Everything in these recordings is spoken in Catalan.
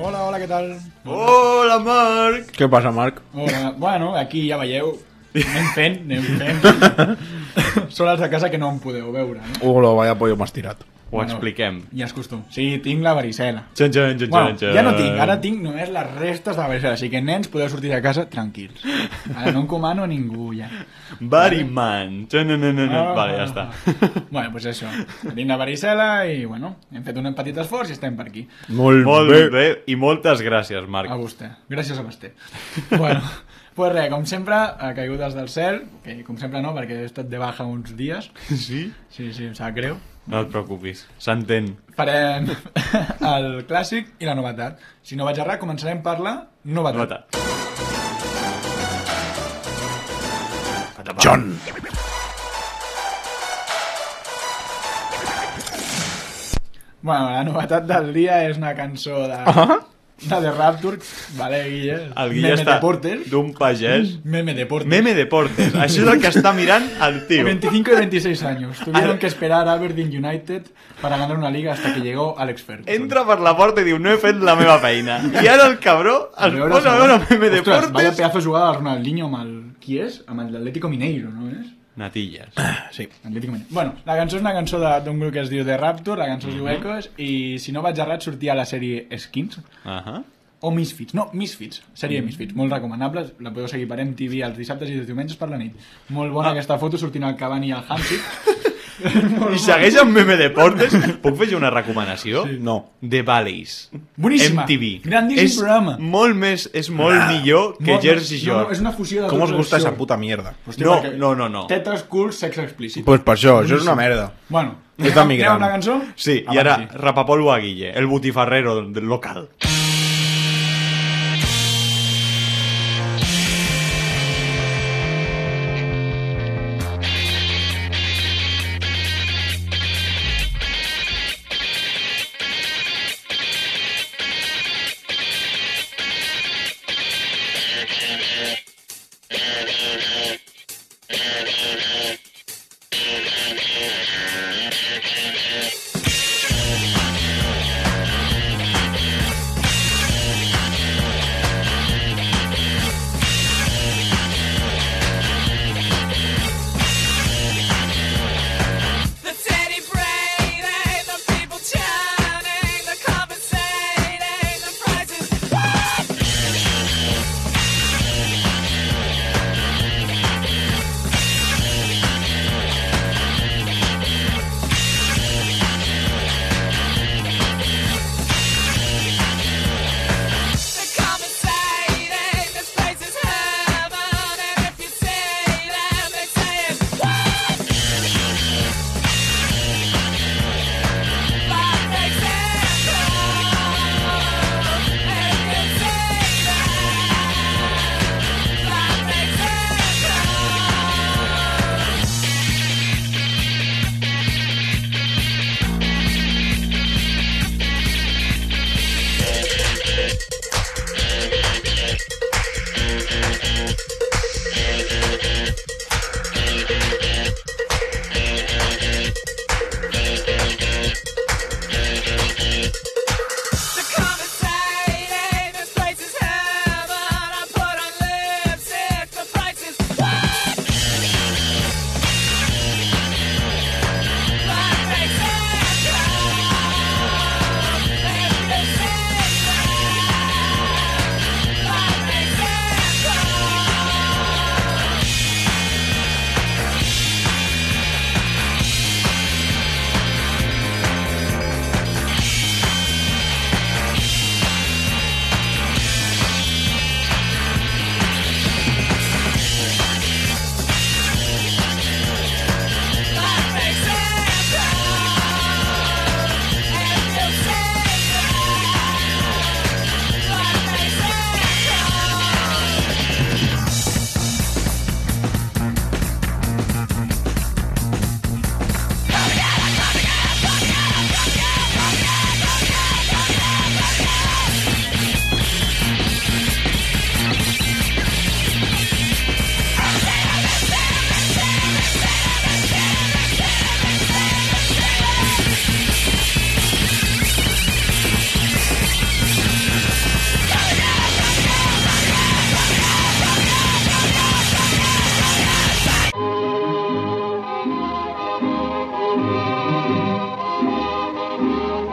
Hola, hola, què tal? Hola, Marc! Què passa, Marc? Hola. Bueno, aquí ja veieu, anem fent, anem fent. Són els de casa que no em podeu veure, no? Hola, vaya pollo más tirat. Ho expliquem. Ja és costum. Sí, tinc la varicela. Txan, txan, txan, Bueno, txan. ja no tinc, ara tinc només les restes de la varicela, així que nens podeu sortir de casa tranquils. Ara no encomano a ningú ja. Bariman. Txan, no, no, no, no. Ah. Vale, ja està. Bueno, pues això. Tinc la varicela i, bueno, hem fet un petit esforç i estem per aquí. Molt, Molt bé. bé. I moltes gràcies, A Marc. vostè. Gràcies a vostè. bueno, pues res, com sempre, ha caigut des del cel, que com sempre no, perquè he estat de baja uns dies. Sí? Sí, sí, em sap greu. No et preocupis. S'entén. Farem el clàssic i la novetat. Si no vaig errar, començarem per la novetat. Novetat. John. Bueno, la novetat del dia és una cançó de, de The Rapture, vale, Guille? El Guille Meme està Deportes. d'un pagès. Meme Deportes. Meme Deportes. Això és el que està mirant el tio. 25 y 26 años. Tuvieron que esperar a Aberdeen United para ganar una liga hasta que llegó Alex Ferguson. Entra per la porta i diu no he fet la meva feina. I ara el cabró es posa a veure Meme Ostres, vaya Deportes. pedazo de jugada de Ronaldinho amb el... Qui és? Amb l'Atlético Mineiro, no és? Natilles. Sí. Atlético Mineiro. Bueno, la cançó és una cançó d'un grup que es diu The Rapture, la cançó es diu Echoes, i si no vaig errat sortia a la sèrie Skins, Ahà. o Misfits, no, Misfits, sèrie Misfits, molt recomanable, la podeu seguir per MTV els dissabtes i els diumenges per la nit. Molt bona aquesta foto sortint el Cavani i el Hamsik. I segueix amb Meme Deportes. Puc fer una recomanació? Sí. No. The Valleys. Boníssima. MTV. Grandíssim és programa. molt més, és molt millor que Molt- Jersey no, no, Shore. és una fusió de Com tots us gusta esa puta mierda? Hòstia, No, no, no, no. Tetes, culs, sexe explícit. Pues per això, això és una merda. Bueno, És anem a una cançó? Sí, i ara rapapolvo a Guille, el botifarrero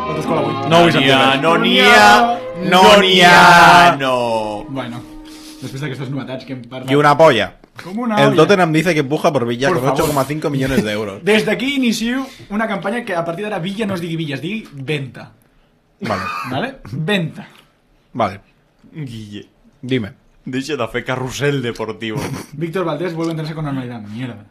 del local. No vull sentir res. No n'hi ha, no n'hi ha, no. Bueno, després d'aquestes novetats que hem parlat... Y una polla. Com una El olla. Tottenham dice que empuja por Villa Por con favor. 8,5 millones de euros. Des d'aquí inicio una campanya que a partir d'ara Villa no es digui Villa, es digui Venta. Vale, ¿Vale? Venta. vale. Guille, Dime. deixa de fer carrusel deportivo. Víctor Valdés vuelve a entrarse con normalidad. Mierda.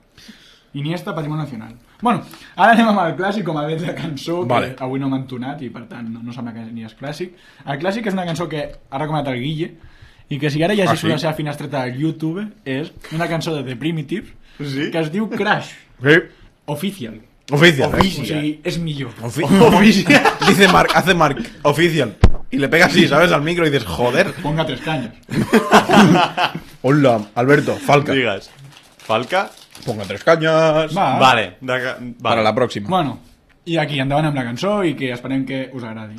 Iniesta, Patrimonio Nacional. Bueno, ara anem amb el clàssic, com a bé de cançó, que Vale. avui no m'ha entonat i per tant no, no sembla que ni és clàssic. El clàssic és una cançó que ha recomanat el Guille i que si ara llegeixo Ah, sí? la seva finestreta al YouTube és una cançó de The Primitive Sí? que es diu Crash Sí. Official. Oficial. ¿eh? O sigui, és millor. Ofi- Dice Mark, hace Mark, oficial. Y le pega así, ¿sabes? Al micro y dices, joder. Ponga tres cañas. Hola, Alberto, Falca. Digues. Falca? Ponga tres cañas. Va. Vale. De, vale. Para la próxima. Bueno, i aquí endavant amb la cançó i que esperem que us agradi.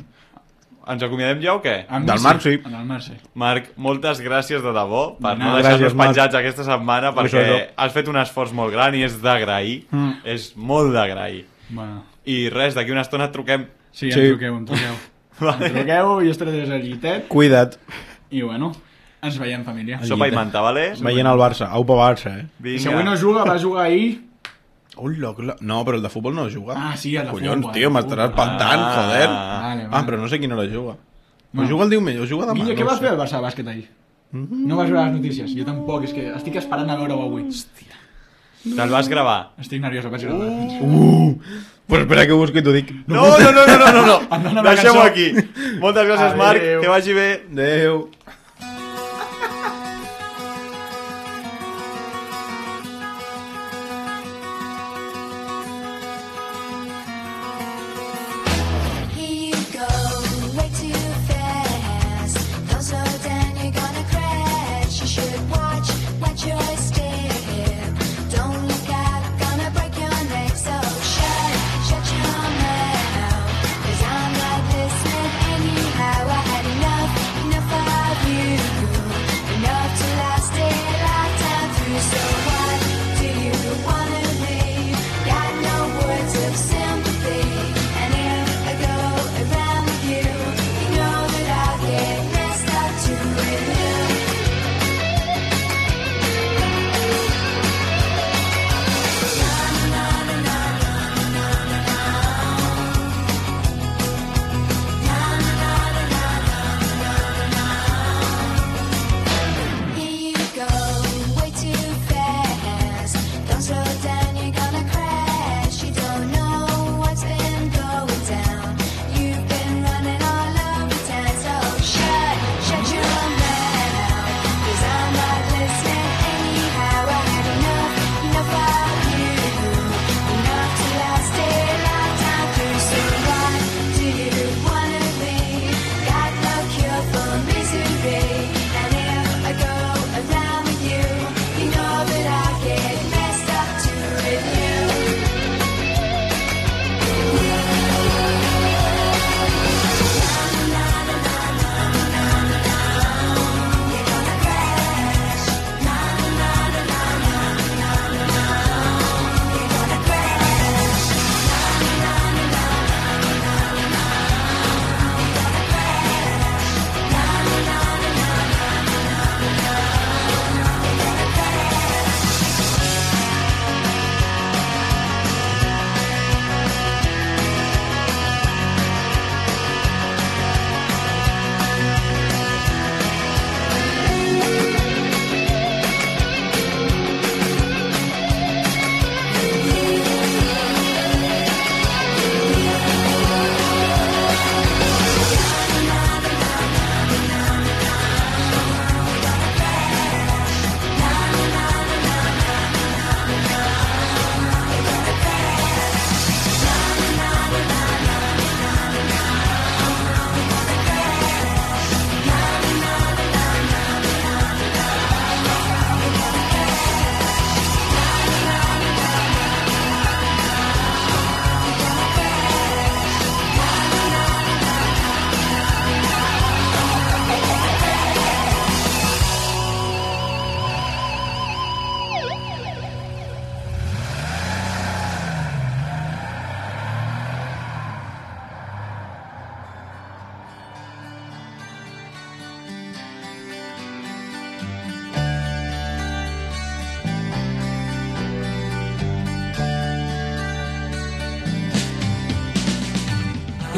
Ens acomiadem ja o què? A mi Del Marc, sí. En el Marc, sí. Marc, moltes gràcies de debò per De no nada. deixar-nos Gràcies, Marc. penjats aquesta setmana perquè Això, això. has fet un esforç molt gran i és d'agrair. Mm. És molt d'agrair. Bueno, I res, d'aquí una estona et truquem. sí, Sí. em truqueu, em truqueu. Vale. Em truqueu i estaré des del llitet Cuida't. i bueno, ens veiem família. Sopa i manta, vale? Veient el Barça. Aupa Barça, eh? I si avui no juga, va jugar ahir... Hola, cla- No, però el de futbol no juga. Ah, sí, el de Collons, futbol, tio, el de m'estaràs espantant, Ah. joder. Vale, Ah, vale. però no sé quina hora juga. O Bueno. juga el diumenge, o juga demà. Guille, què no vas fer al Barça bàsquet ahir? No vas veure les notícies? Jo tampoc, és que estic esperant a veure-ho avui. Te'l vas gravar? Estic nerviós, ho vaig gravar. Uh, pues espera que busco i t'ho dic. No, no, no, no, no, no, no. Deixem-ho cançó. aquí. Moltes gràcies, Marc. Adéu. Que vagi bé. Adéu. yourself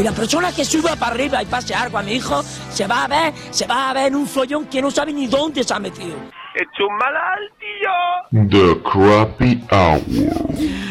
Y la persona que suba para arriba y pase algo a mi hijo, se va a ver, se va a ver en un follón que no sabe ni dónde se ha metido. Ets un malalt, tio! The Crappy Hour.